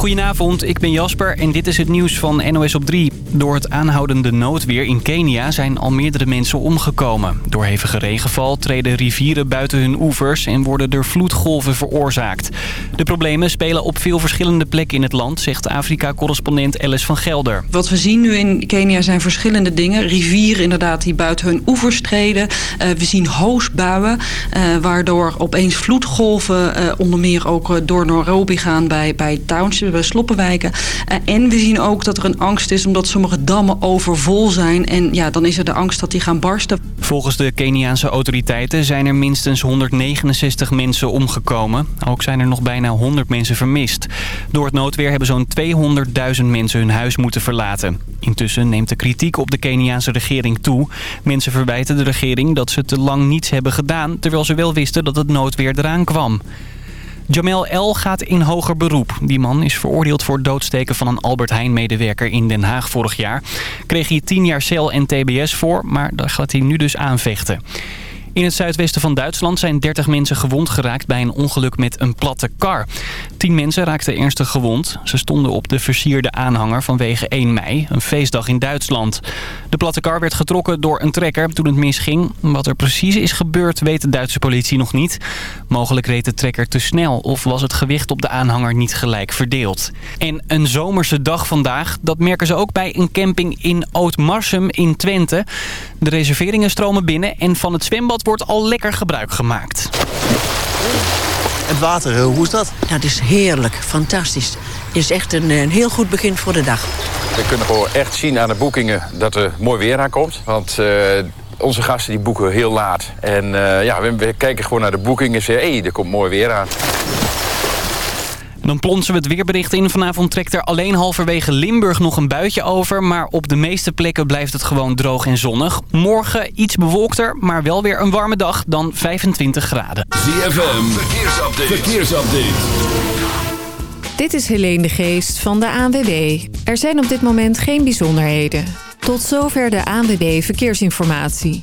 Goedenavond, ik ben Jasper en dit is het nieuws van NOS op 3. Door het aanhoudende noodweer in Kenia zijn al meerdere mensen omgekomen. Door hevige regenval treden rivieren buiten hun oevers en worden er vloedgolven veroorzaakt. De problemen spelen op veel verschillende plekken in het land, zegt Afrika-correspondent Alice van Gelder. Wat we zien nu in Kenia zijn verschillende dingen. Rivieren inderdaad die buiten hun oevers treden. Uh, we zien hoosbuien, uh, waardoor opeens vloedgolven uh, onder meer ook door Nairobi gaan bij, bij townships, bij sloppenwijken. en we zien ook dat er een angst is omdat sommige dammen overvol zijn. En ja, dan is er de angst dat die gaan barsten. Volgens de Keniaanse autoriteiten zijn er minstens 169 mensen omgekomen. Ook zijn er nog bijna 100 mensen vermist. Door het noodweer hebben zo'n 200.000 mensen hun huis moeten verlaten. Intussen neemt de kritiek op de Keniaanse regering toe. Mensen verwijten de regering dat ze te lang niets hebben gedaan... terwijl ze wel wisten dat het noodweer eraan kwam. Jamel L. gaat in hoger beroep. Die man is veroordeeld voor het doodsteken van een Albert Heijn-medewerker in Den Haag vorig jaar. Kreeg hij 10 jaar cel en tbs voor, maar daar gaat hij nu dus aanvechten. In het zuidwesten van Duitsland zijn 30 mensen gewond geraakt bij een ongeluk met een platte kar. 10 mensen raakten ernstig gewond. Ze stonden op de versierde aanhanger vanwege 1 mei, een feestdag in Duitsland. De platte kar werd getrokken door een trekker toen het misging. Wat er precies is gebeurd weet de Duitse politie nog niet. Mogelijk reed de trekker te snel of was het gewicht op de aanhanger niet gelijk verdeeld. En een zomerse dag vandaag, dat merken ze ook bij een camping in Ootmarsum in Twente. De reserveringen stromen binnen en van het zwembad wordt al lekker gebruik gemaakt. Het water, eh, hoe is dat? Dat is heerlijk, fantastisch. Het is echt een, een heel goed begin voor de dag. We kunnen gewoon echt zien aan de boekingen dat er mooi weer aankomt. Want uh, onze gasten die boeken heel laat. En uh, ja, we, we, kijken gewoon naar de boekingen en zeggen... hé, hey, er komt mooi weer aan. Dan plonsen we het weerbericht in. Vanavond trekt er alleen halverwege Limburg nog een buitje over. Maar op de meeste plekken blijft het gewoon droog en zonnig. Morgen iets bewolkter, maar wel weer een warme dag. Dan 25 graden. ZFM, verkeersupdate. verkeersupdate. Dit is Helene de Geest van de ANWB. Er zijn op dit moment geen bijzonderheden. Tot zover de ANWB Verkeersinformatie.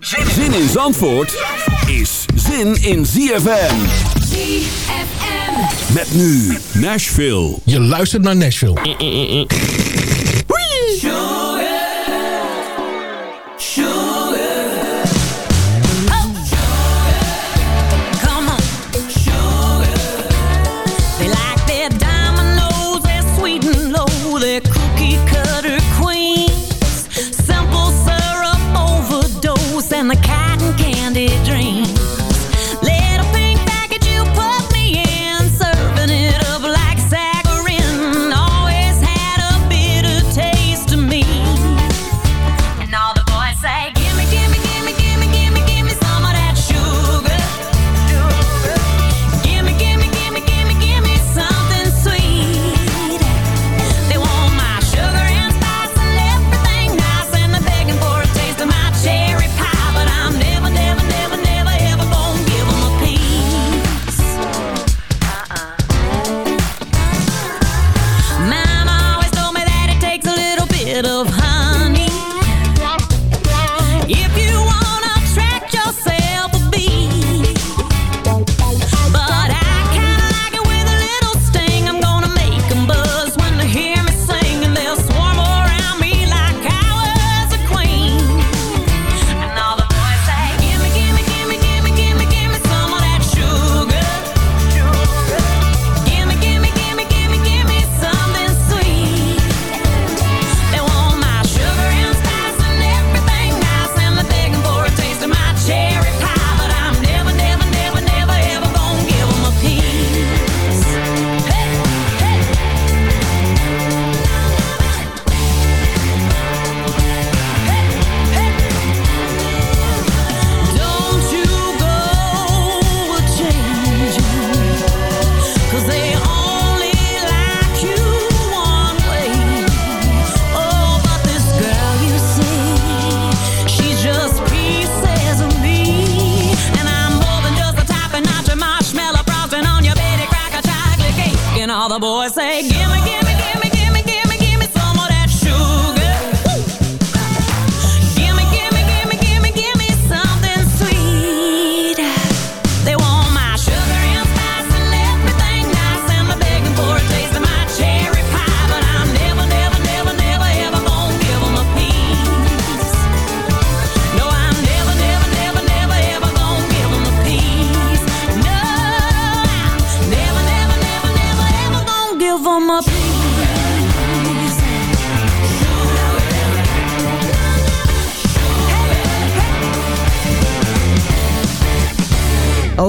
Zin in Zandvoort is zin in ZFM. ZFM. Met nu Nashville. Je luistert naar Nashville. me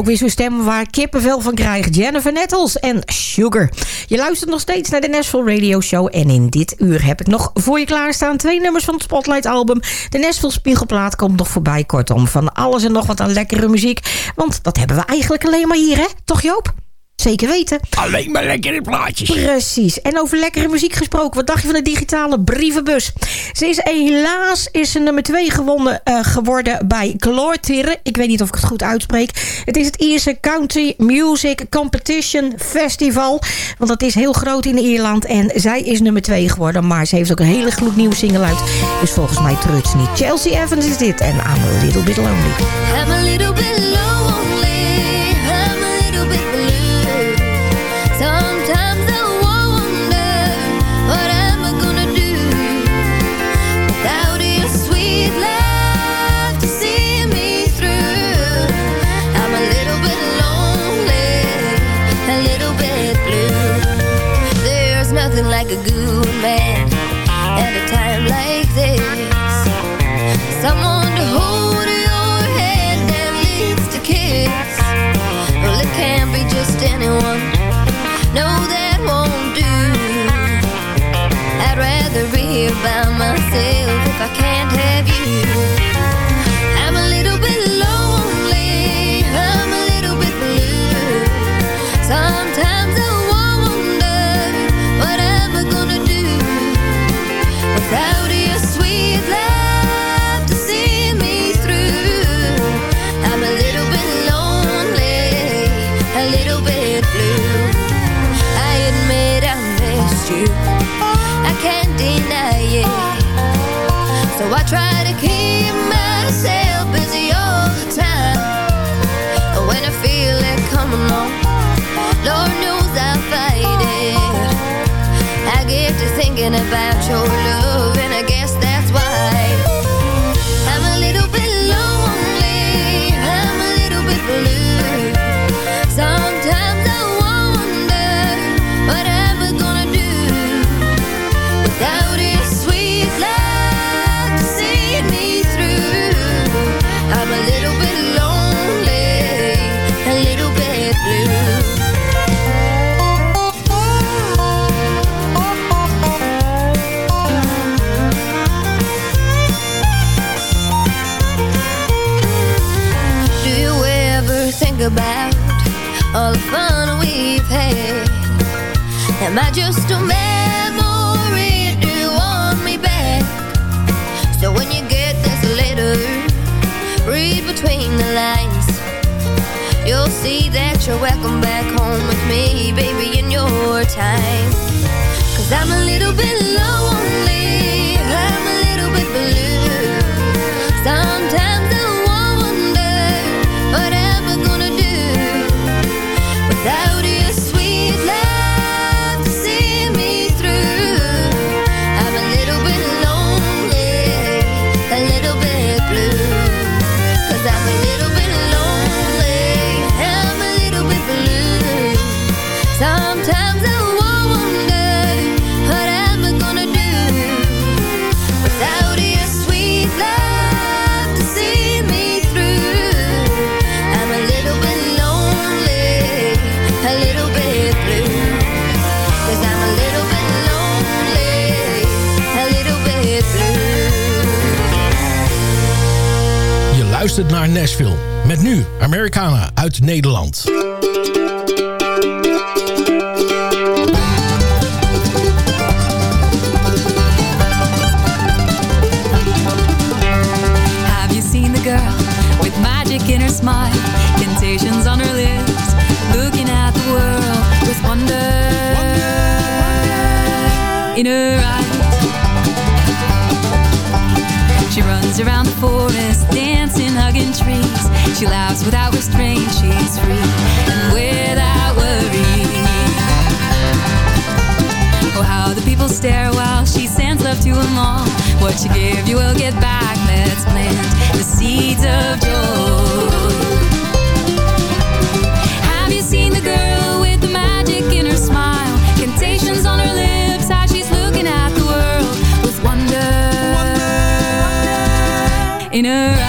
Ook weer zo'n stem waar kippenvel van krijgt. Jennifer Nettles en Sugar. Je luistert nog steeds naar de Nashville Radio Show. En in dit uur heb ik nog voor je klaarstaan twee nummers van het Spotlight album. De Nashville Spiegelplaat komt nog voorbij. Kortom, van alles en nog wat aan lekkere muziek. Want dat hebben we eigenlijk alleen maar hier, hè? Toch Joop? Zeker weten. Alleen maar lekkere plaatjes. Precies. En over lekkere muziek gesproken. Wat dacht je van de digitale brievenbus? Ze is helaas is ze nummer 2 gewonnen, eh, geworden bij Glortir. Ik weet niet of ik het goed uitspreek. Het is het Ierse Country Music Competition Festival. Want dat is heel groot in Ierland. En zij is nummer 2 geworden. Maar ze heeft ook een hele gloednieuwe single uit. Dus volgens mij treurt ze niet. Chelsea Evans is dit. En I'm a little bit lonely. I'm a little bit lonely. By myself film. Met nu Americana uit Nederland. Have you seen the girl with magic in her smile? Temptations on her lips, looking at the world with wonder, wonder. in her eyes. She runs around the forest trees. She laughs without restraint. She's free and without worry. Oh, how the people stare while she sends love to them all. What you give, you will get back. Let's plant the seeds of joy. Have you seen the girl with the magic in her smile? Temptations on her lips as she's looking at the world with wonder, in her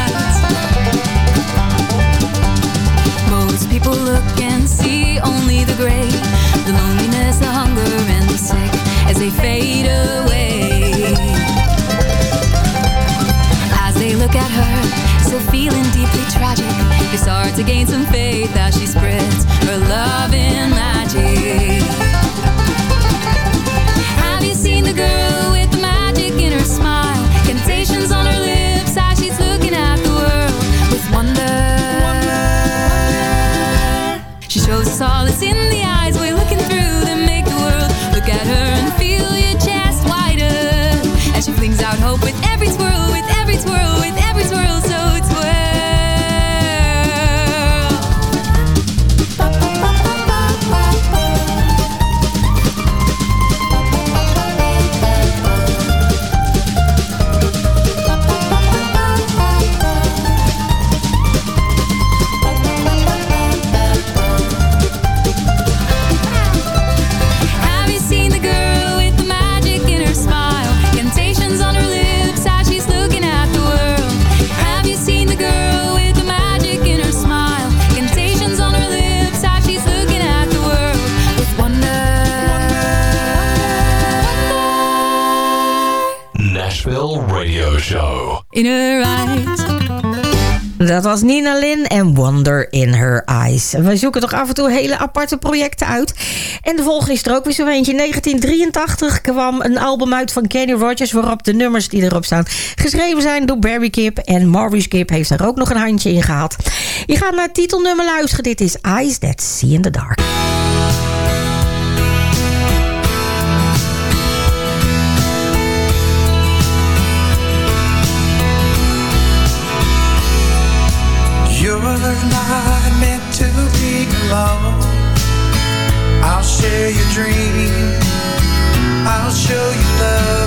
fade away. As they look at her, still feeling deeply tragic, it's hard to gain some faith as she spreads her love was Nina Lynn en Wonder in Her Eyes. We zoeken toch af en toe hele aparte projecten uit. En de volgende is er ook weer zo eentje. In 1983 kwam een album uit van Kenny Rogers... waarop de nummers die erop staan geschreven zijn door Barry Gibb. En Maurice Gibb heeft daar ook nog een handje in gehad. Je gaat naar het titelnummer luisteren. Dit is Eyes That See in the Dark. Share your dream. I'll show you love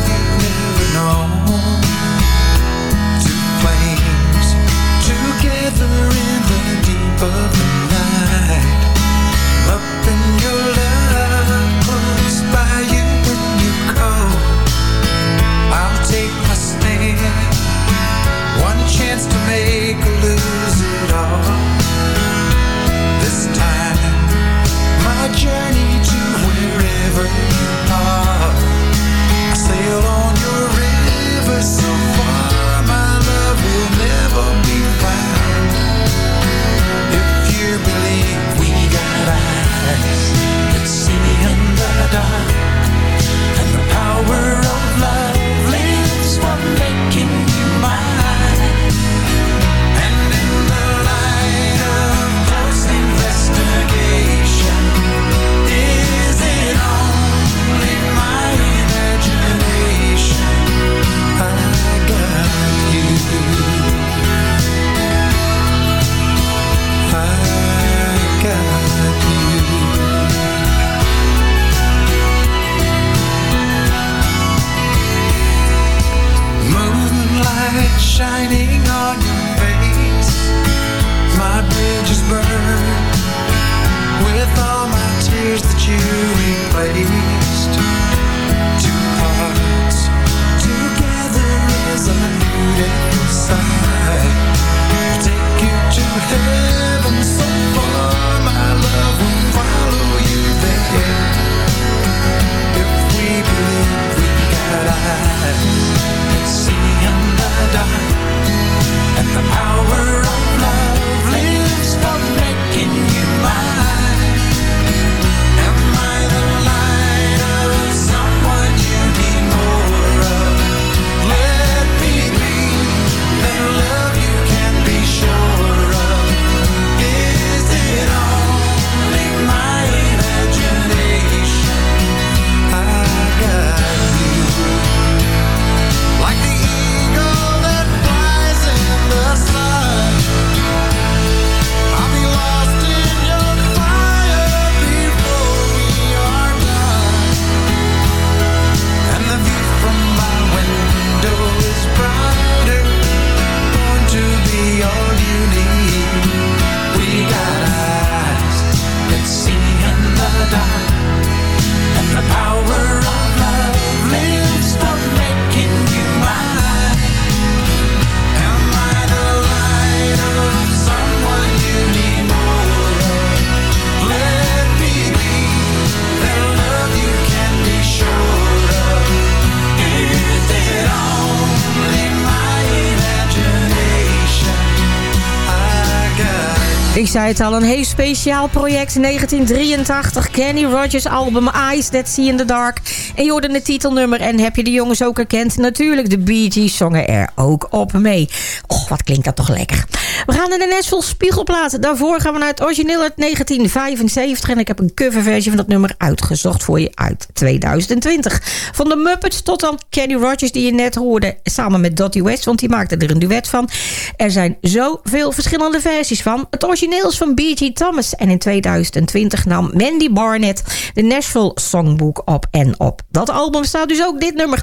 zei het al, een heel speciaal project. 1983, Kenny Rogers album Eyes That See in the Dark. En je hoorde het titelnummer en heb je de jongens ook herkend? Natuurlijk, de Bee Gees zongen er ook op mee. Och, wat klinkt dat toch lekker. We gaan naar de Nashville Spiegelplaat. Daarvoor gaan we naar het origineel uit 1975. En ik heb een coverversie van dat nummer uitgezocht voor je uit 2020. Van de Muppets tot dan Kenny Rogers die je net hoorde. Samen met Dottie West, want die maakte er een duet van. Er zijn zoveel verschillende versies van. Het origineel is van B.G. Thomas. En in 2020 nam Mandy Barnett de Nashville Songbook op. En op dat album staat dus ook dit nummer.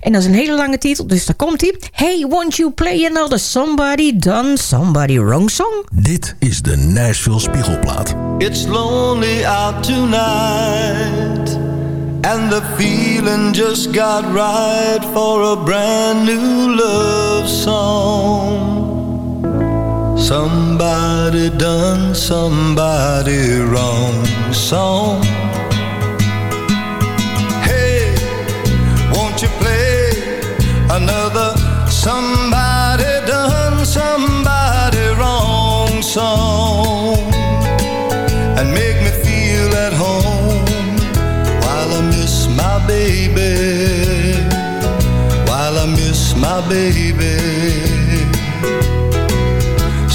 En dat is een hele lange titel, dus daar komt hij. Hey, won't you play another Somebody Done Somebody Wrong song? Dit is de Nashville Spiegelplaat. It's lonely out tonight And the feeling just got right For a brand new love song Somebody done somebody wrong song another Somebody done somebody wrong song. And make me feel at home While I miss my baby. While I miss my baby.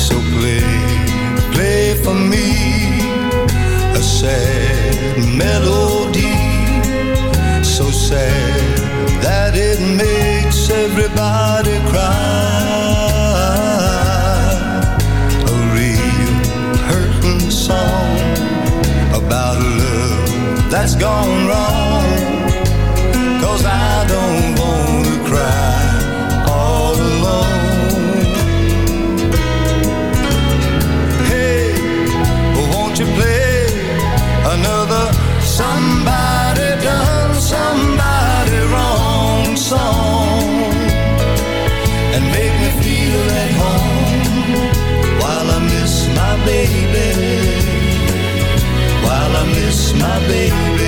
So play, play for me A sad melody. So sad that it that's gone wrong. Cause I don't my baby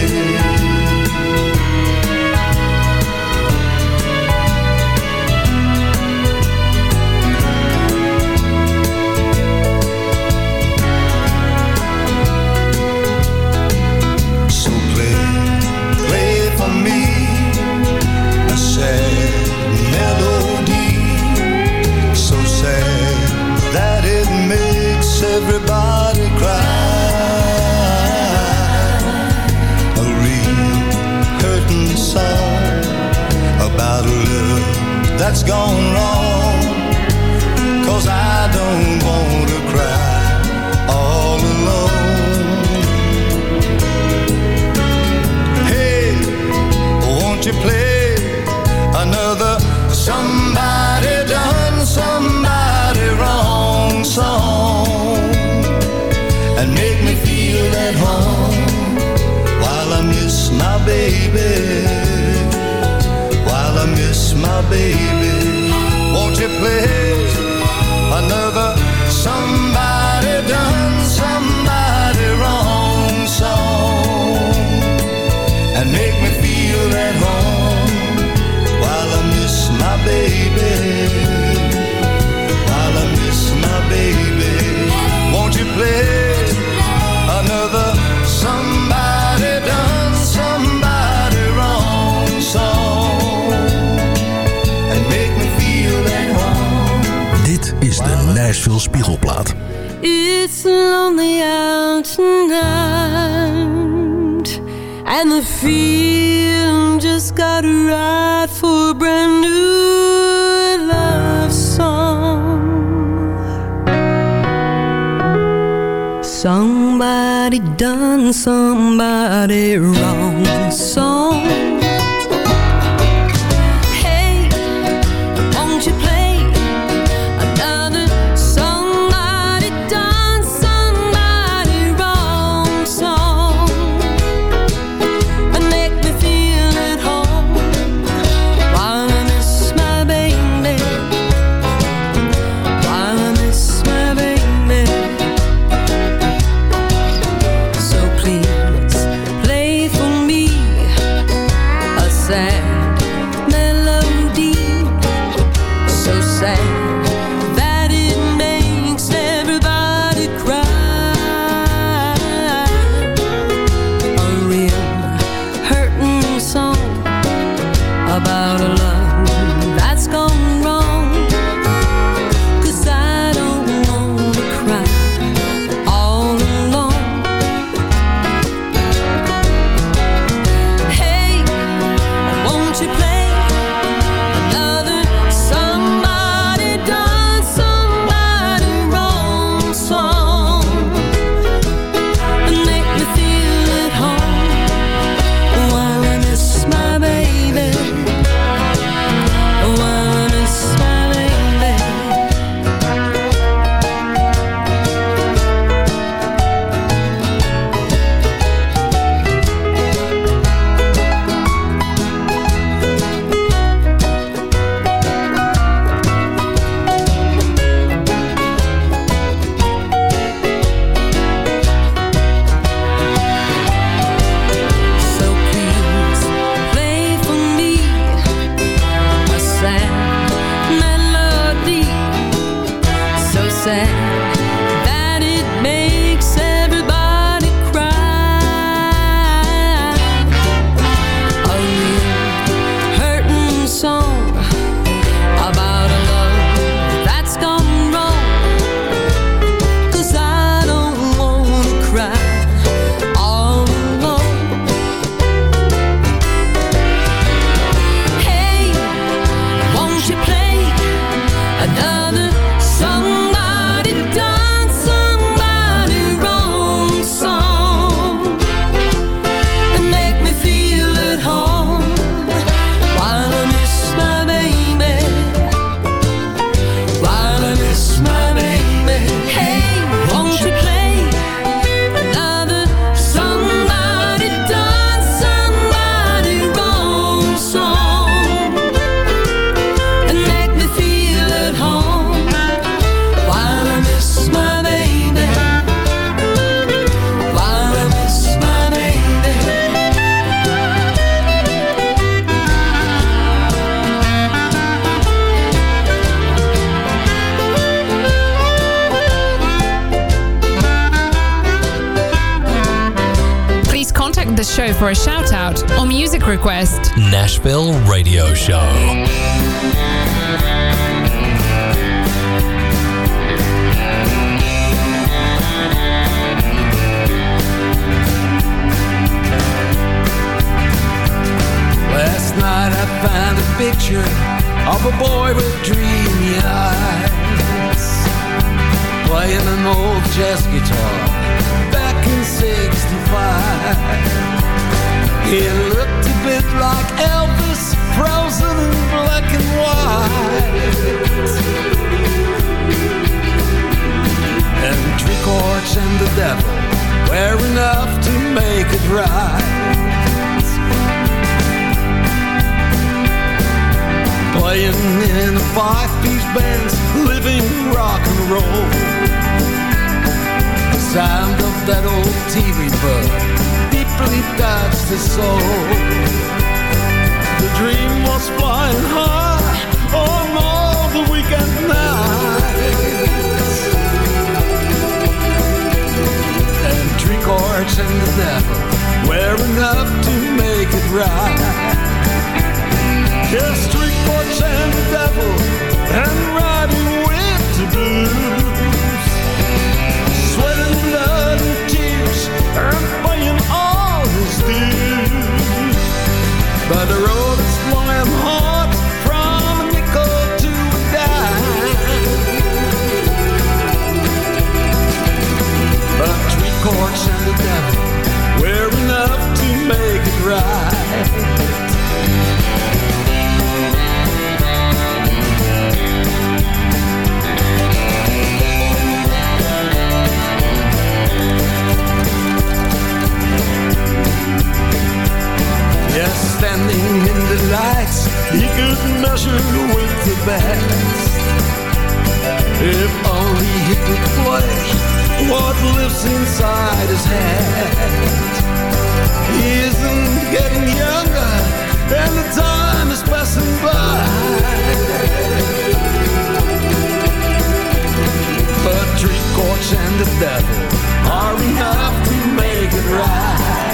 five-piece bands living rock and roll. The sound of that old TV bug deeply touched his soul. The dream was flying high on all the weekend nights. And three chords and the devil were enough to make it right. Yes, three chords and devil, and riding with the blues. Sweat and blood and tears, and paying all his dues. But the road is long and hard, from a nickel to a dime. But three chords and the devil were enough to make it right. Standing in the lights, he could measure with the best. If only he could play what lives inside his head. He isn't getting younger, and the time is passing by. But three chords and the devil are enough to make it right.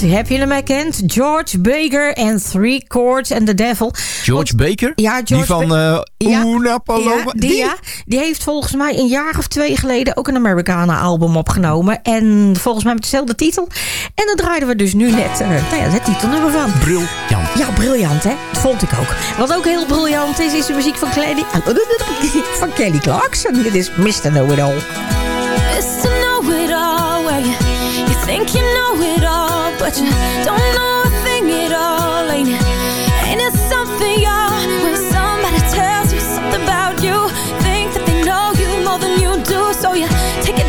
Heb je hem herkend? George Baker en Three Chords and the Devil. George Baker? Ja, George Die van eh Ja. Una Paloma? Ja, die, ja, die heeft volgens mij een jaar of twee geleden ook een Americana-album opgenomen. En volgens mij met dezelfde titel. En daar draaiden we dus nu net eh, nou ja, het titelnummer van. Briljant. Ja, briljant hè. Dat vond ik ook. Wat ook heel briljant is, is de muziek van, Kelly, van Kelly Clarkson. Dit is Mr. Know-It-All. Mr. Know-it-all, where you, you think you know it all, don't know a thing at all. Ain't it, ain't it something, y'all, when somebody tells you something about you, think that they know you more than you do, so you take it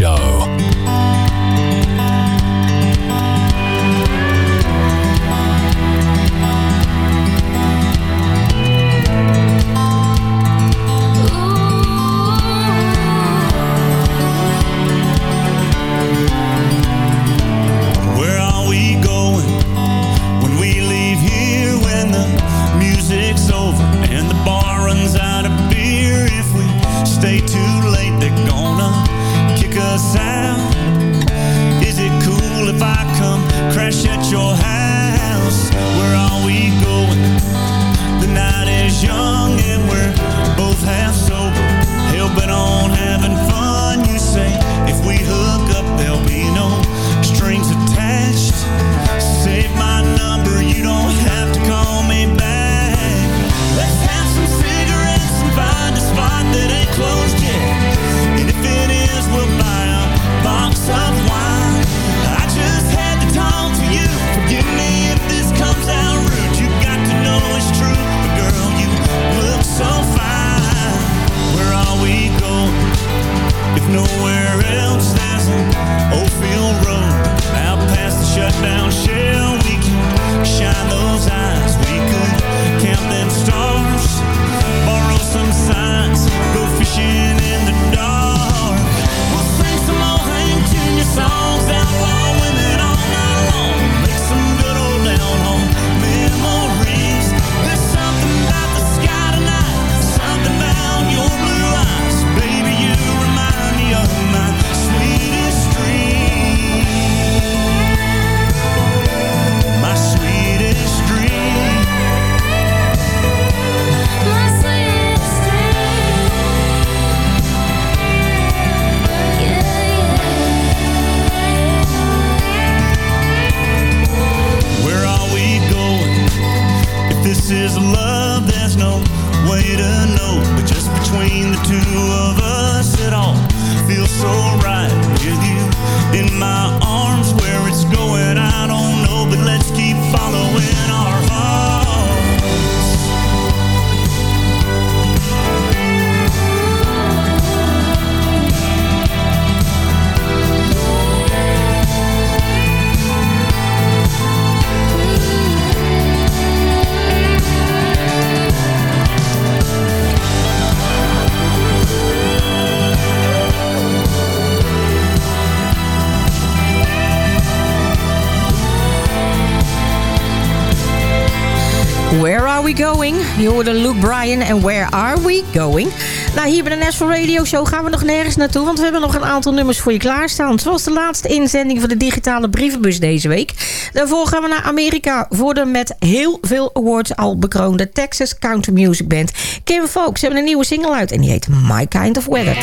Show. now We Going? Je hoorde Luke Bryan en Where Are We Going? Nou, hier bij de National Radio Show gaan we nog nergens naartoe... want we hebben nog een aantal nummers voor je klaarstaan. Zoals de laatste inzending van de digitale brievenbus deze week. Daarvoor gaan we naar Amerika voor de met heel veel awards al bekroonde... Texas Country Music Band Kim Folks. Ze hebben een nieuwe single uit en die heet My Kind of Weather.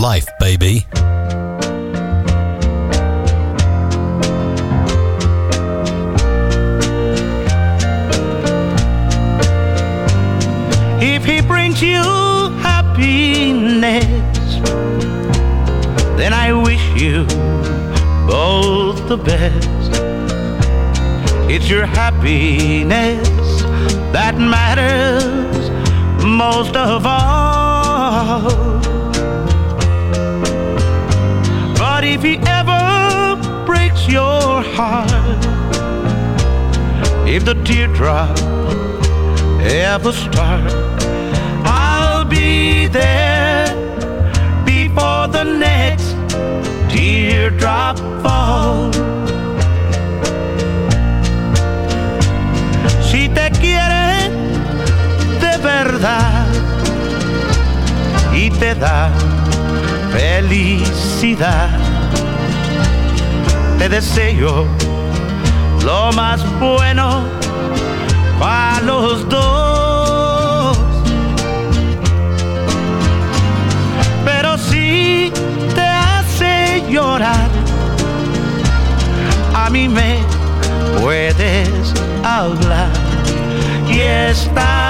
Life, baby. If he brings you happiness, then I wish you both the best. It's your happiness that matters most of all. If he ever breaks your heart, if the teardrop ever start, I'll be there before the next teardrop falls. Si te quiere de verdad y te da felicidad, te deseo lo más bueno para los dos. Pero si te hace llorar, a mí me puedes hablar y estaré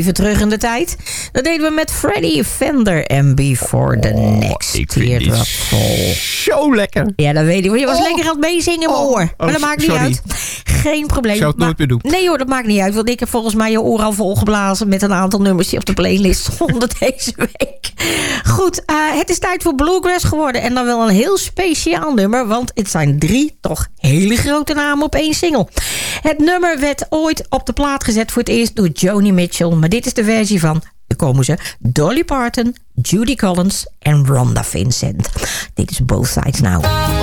Even terug in de tijd. Dat deden we met Freddy Fender en Before the Next Teardrop Fall. Zo lekker. Ja, dat weet ik. Je was Oh. lekker aan het meezingen in mijn Oh. oor. Oh, Maar dat maakt niet sorry. uit. Geen probleem. Ik zou het Maar- nooit meer doen. Nee hoor, dat maakt niet uit. Want ik heb volgens mij je oor al volgeblazen... met een aantal nummers die op de playlist stonden deze week. Goed, eh, het is tijd voor Bluegrass geworden. En dan wel een heel speciaal nummer. Want het zijn drie toch hele grote namen op één single. Het nummer werd ooit op de plaat gezet voor het eerst door Joni Mitchell. Maar dit is de versie van, komen ze, Dolly Parton, Judy Collins en Rhonda Vincent. Dit is Both Sides Now.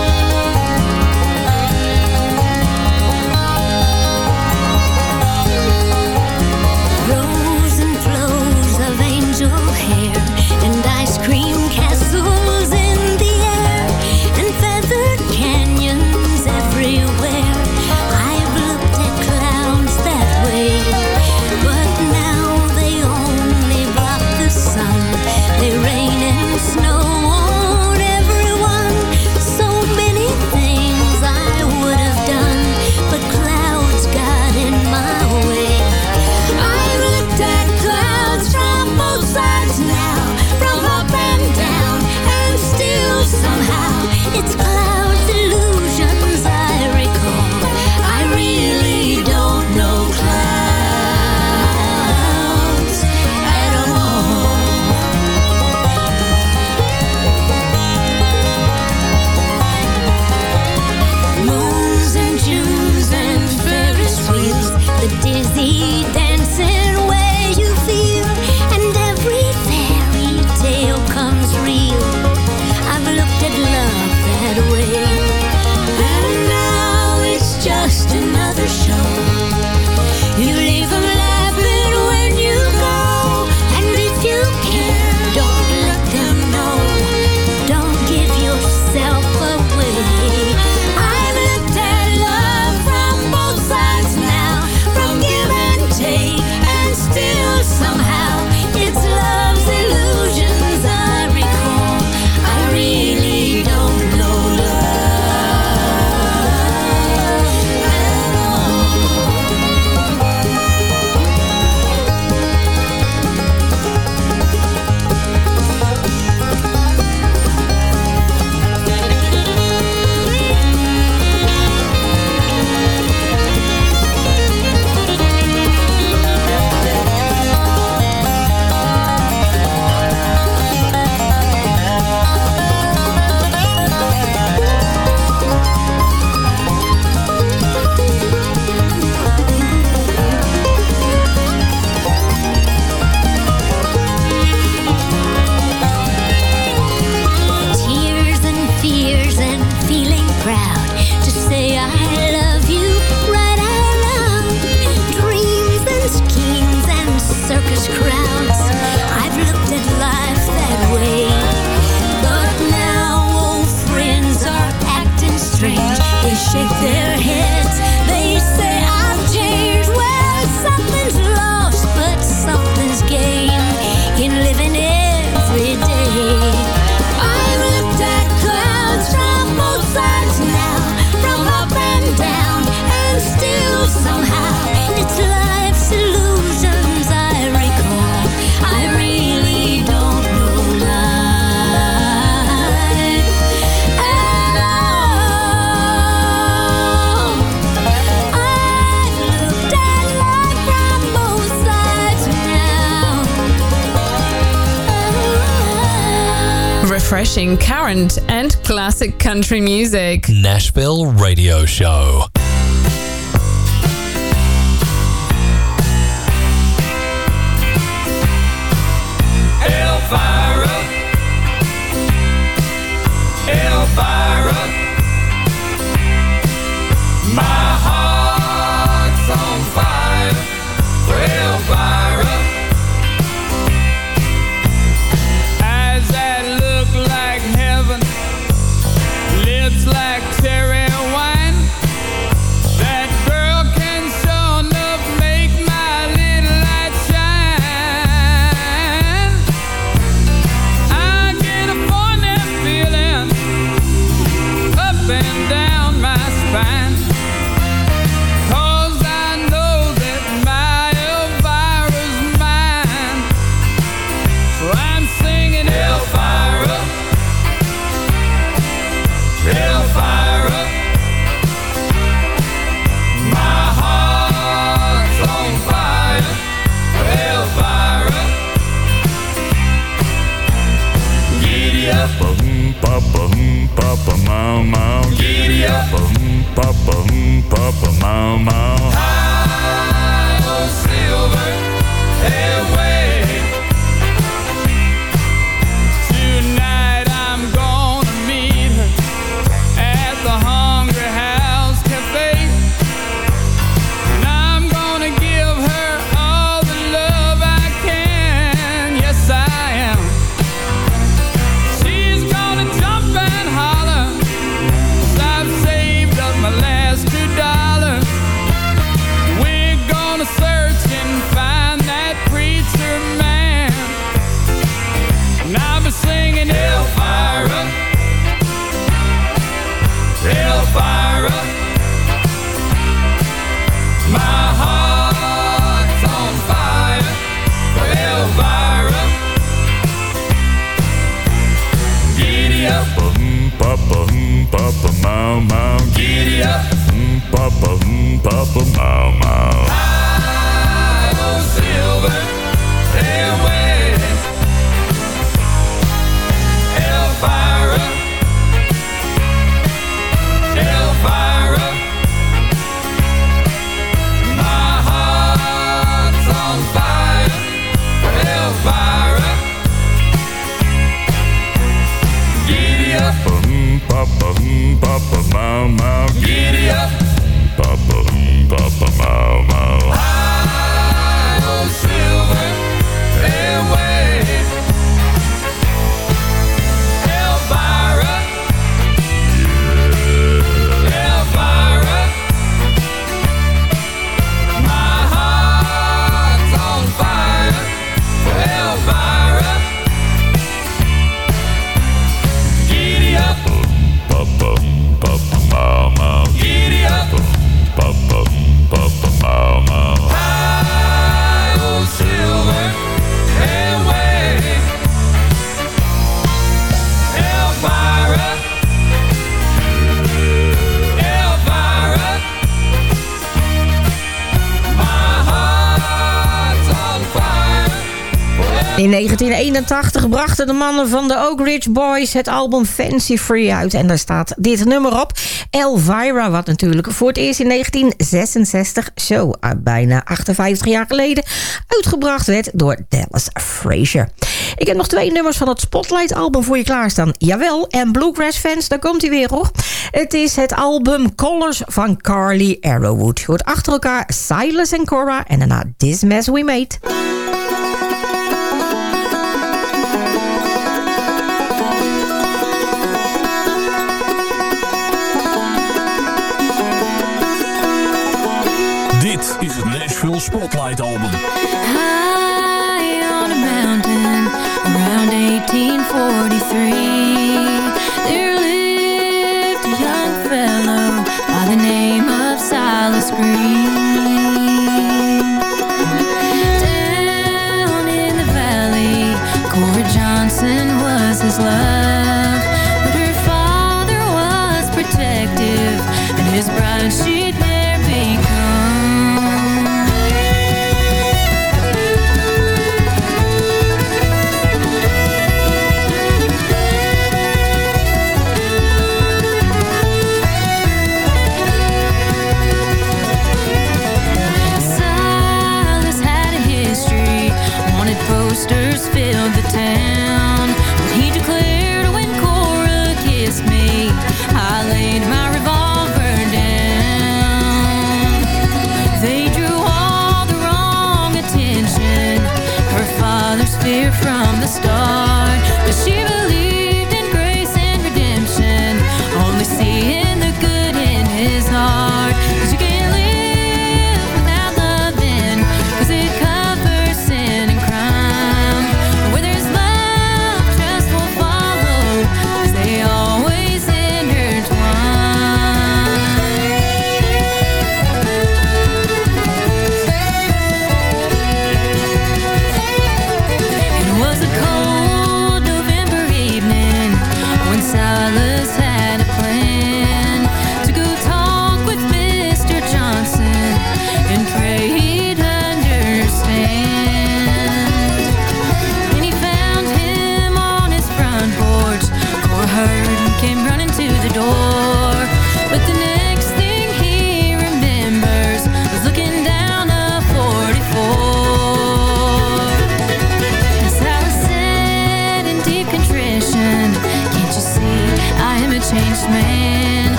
current and classic country music. Nashville 1981 brachten de mannen van de Oak Ridge Boys het album Fancy Free uit. En daar staat dit nummer op. Elvira, wat natuurlijk voor het eerst in 1966, zo eh, bijna 58 jaar geleden, uitgebracht werd door Dallas Frazier. Ik heb nog twee nummers van het Spotlight album voor je klaarstaan. Jawel, en Bluegrass fans, daar komt hij weer hoor. Het is het album Colors van Carly Arrowwood. Je hoort achter elkaar Silas en Cora en daarna This Mess We Made. Spotlight album. High on a mountain, around 1843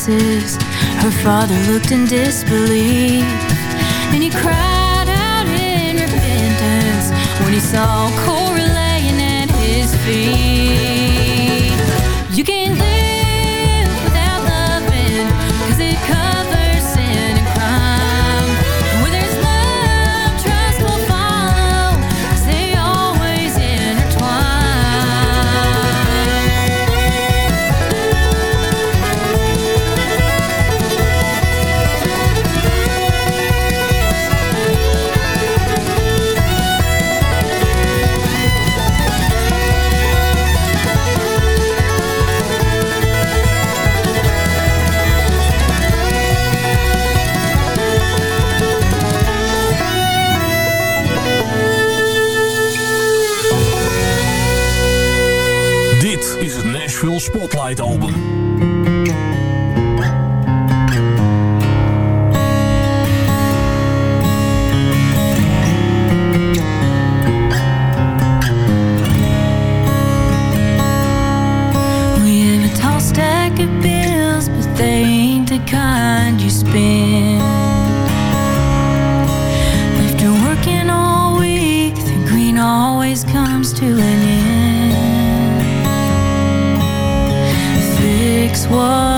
senses. Her father looked in disbelief, and he cried out in repentance when he saw Cora laying at his feet. You can't Light Album. was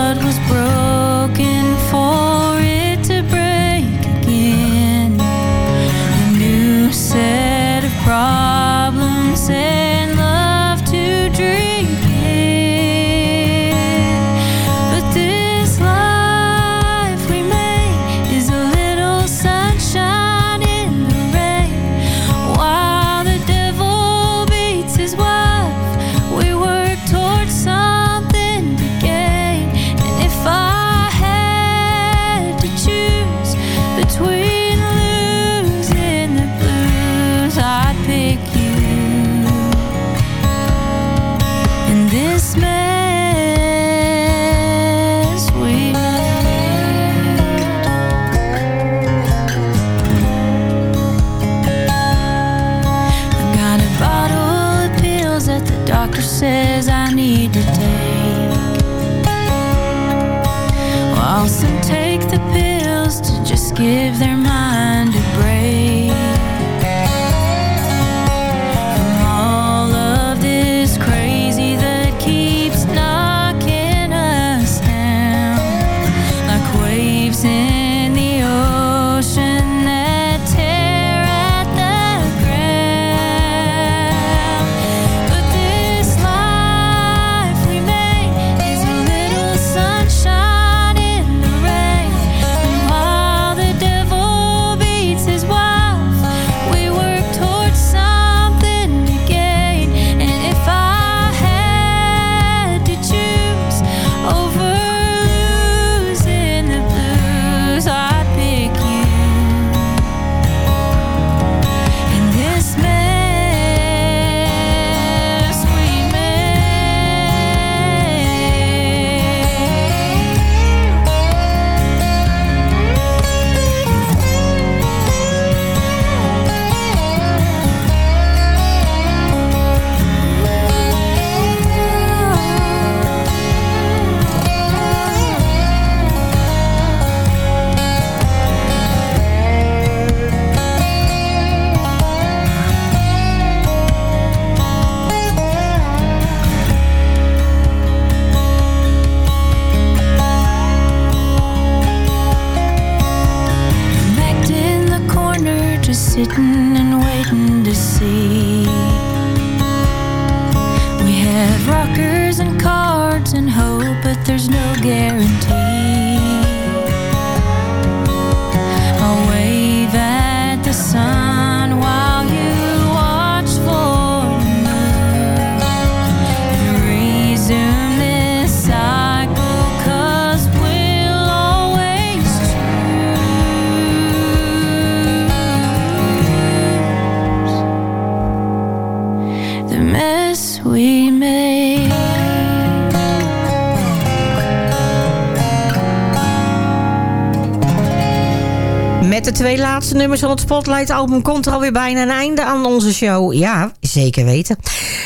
laatste nummers van het Spotlight-album komt er alweer bijna een einde aan onze show. Ja, zeker weten.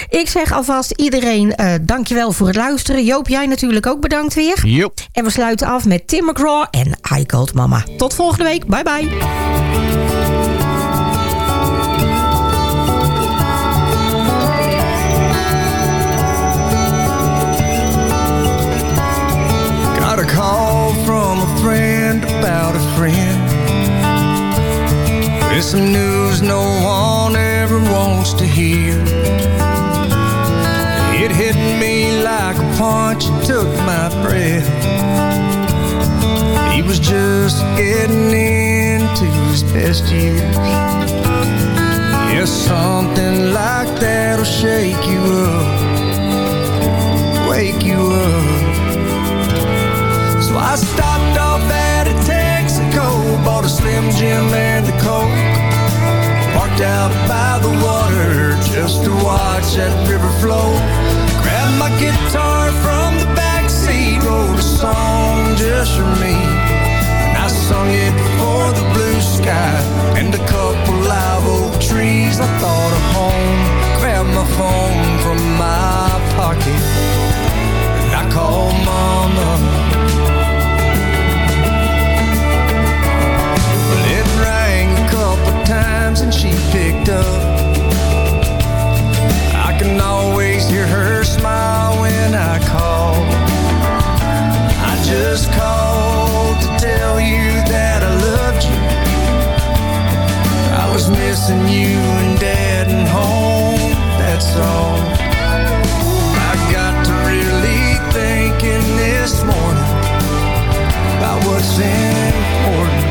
Ik zeg alvast iedereen eh dankjewel voor het luisteren. Joop, jij natuurlijk ook bedankt weer. Joep. En we sluiten af met Tim McGraw en I Called Mama. Tot volgende week. Bye bye. Got a call from a friend about a friend. It's some news no one ever wants to hear. It hit me like a punch, it took my breath. He was just getting into his best years. Yes, something like that'll shake you up, wake you up. So I stopped off at a Texaco, bought a Slim Jim and the Coke. Parked out by the water just to watch that river flow. Grabbed my guitar from the back seat, wrote a song just for me. And I sung it for the blue sky and a couple live oak trees. I thought of home, grabbed my phone from my pocket. And I called mama. Times and she picked up. I can always hear her smile when I call. I just called to tell you that I loved you. I was missing you and dad and home, that's all. I got to really thinking this morning about what's important.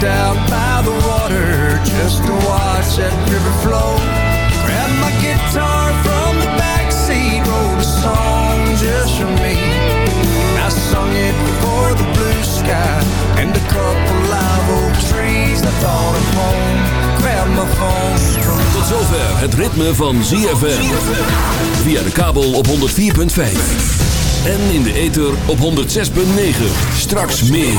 Parked out by the water just to watch that river flow. Grabbed my guitar from the back seat, wrote a song just for me. I sung it for the blue sky and a couple live oak trees. I thought of home, grabbed my phone from Tot zover het ritme van ZFM. Via de kabel op 104.5. En in de ether op 106.9. Straks meer.